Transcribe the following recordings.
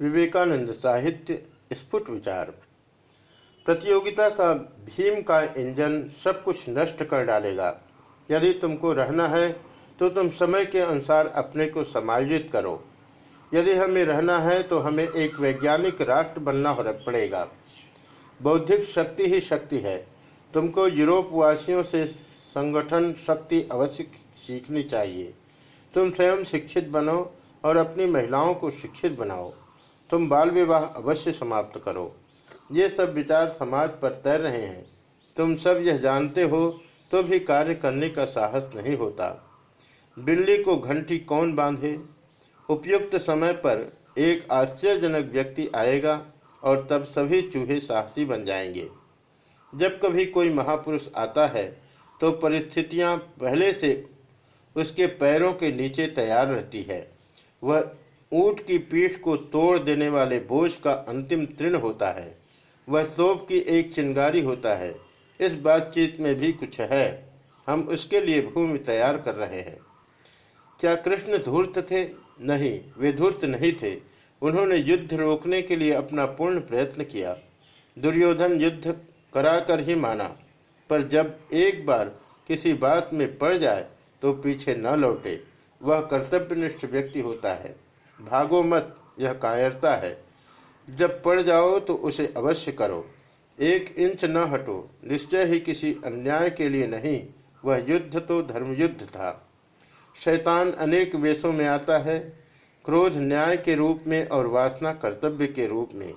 विवेकानंद साहित्य स्फुट विचार। प्रतियोगिता का भीम का इंजन सब कुछ नष्ट कर डालेगा। यदि तुमको रहना है तो तुम समय के अनुसार अपने को समायोजित करो। यदि हमें रहना है तो हमें एक वैज्ञानिक राष्ट्र बनना पड़ेगा। बौद्धिक शक्ति ही शक्ति है। तुमको यूरोप वासियों से संगठन शक्ति अवश्य सीखनी चाहिए। तुम स्वयं शिक्षित बनो और अपनी महिलाओं को शिक्षित बनाओ। तुम बाल विवाह अवश्य समाप्त करो। ये सब विचार समाज पर तैर रहे हैं। तुम सब यह जानते हो तो भी कार्य करने का साहस नहीं होता। बिल्ली को घंटी कौन बांधे? उपयुक्त समय पर एक आश्चर्यजनक व्यक्ति आएगा और तब सभी चूहे साहसी बन जाएँगे। जब कभी कोई महापुरुष आता है तो परिस्थितियाँ पहले से उसके पैरों के नीचे तैयार रहती है। वह ऊँट की पीठ को तोड़ देने वाले बोझ का अंतिम तृण होता है। वह तोप की एक चिंगारी होता है। इस बातचीत में भी कुछ है। हम उसके लिए भूमि तैयार कर रहे हैं। क्या कृष्ण धूर्त थे? नहीं, वे धूर्त नहीं थे। उन्होंने युद्ध रोकने के लिए अपना पूर्ण प्रयत्न किया। दुर्योधन युद्ध कराकर ही माना। पर जब एक बार किसी बात में पड़ जाए तो पीछे न लौटे। वह कर्तव्यनिष्ठ व्यक्ति होता है। भागो मत, यह कायरता है। जब पड़ जाओ तो उसे अवश्य करो। एक इंच न हटो, निश्चय ही किसी अन्याय के लिए नहीं, वह युद्ध तो धर्मयुद्ध था। शैतान अनेक वेशों में आता है, क्रोध न्याय के रूप में और वासना कर्तव्य के रूप में।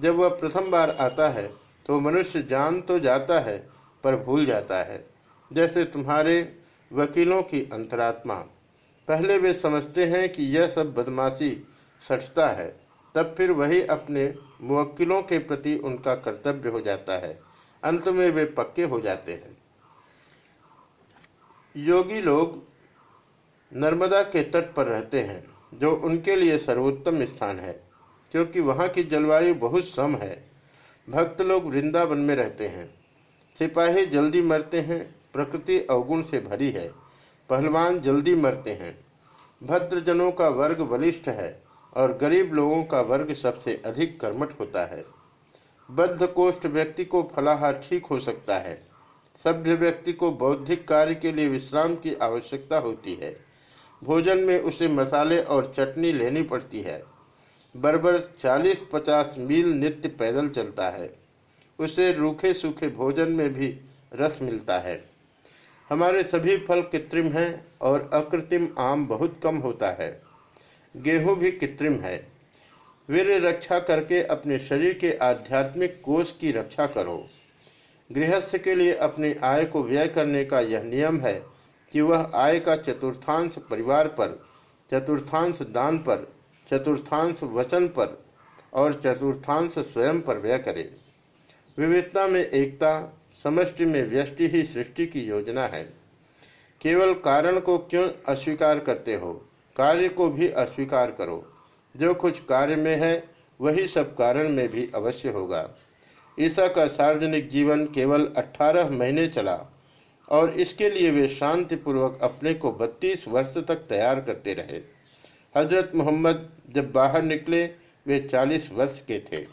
जब वह प्रथम बार आता है तो मनुष्य जान तो जाता है, पर भूल जाता है। जैसे तुम्हारे वकीलों की अंतरात्मा। पहले वे समझते हैं कि यह सब बदमाशी सठता है, तब फिर वही अपने मुवक्किलों के प्रति उनका कर्तव्य हो जाता है। अंत में वे पक्के हो जाते हैं। योगी लोग नर्मदा के तट पर रहते हैं, जो उनके लिए सर्वोत्तम स्थान है, क्योंकि वहाँ की जलवायु बहुत सम है। भक्त लोग वृंदावन में रहते हैं। सिपाही जल्दी मरते हैं, प्रकृति अवगुण से भरी है। पहलवान जल्दी मरते हैं। भद्रजनों का वर्ग बलिष्ठ है और गरीब लोगों का वर्ग सबसे अधिक कर्मठ होता है। बद्ध कोष्ठ व्यक्ति को फलाहार ठीक हो सकता है। सभ्य व्यक्ति को बौद्धिक कार्य के लिए विश्राम की आवश्यकता होती है। भोजन में उसे मसाले और चटनी लेनी पड़ती है। बरबर 40-50 मील नित्य पैदल चलता है। उसे रूखे सूखे भोजन में भी रस मिलता है। हमारे सभी फल कृत्रिम हैं और अकृत्रिम आम बहुत कम होता है। गेहूँ भी कृत्रिम है। वीर रक्षा करके अपने शरीर के आध्यात्मिक कोष की रक्षा करो। गृहस्थ के लिए अपनी आय को व्यय करने का यह नियम है कि वह आय का चतुर्थांश परिवार पर, चतुर्थांश दान पर, चतुर्थांश वचन पर और चतुर्थांश स्वयं पर व्यय करे। विविधता में एकता समष्टि में व्यष्टि ही सृष्टि की योजना है। केवल कारण को क्यों अस्वीकार करते हो? कार्य को भी अस्वीकार करो। जो कुछ कार्य में है, वही सब कारण में भी अवश्य होगा। ईसा का सार्वजनिक जीवन केवल 18 महीने चला, और इसके लिए वे शांतिपूर्वक अपने को 32 वर्ष तक तैयार करते रहे। हज़रत मोहम्मद जब बाहर निकले, वे 40 वर्ष के थे।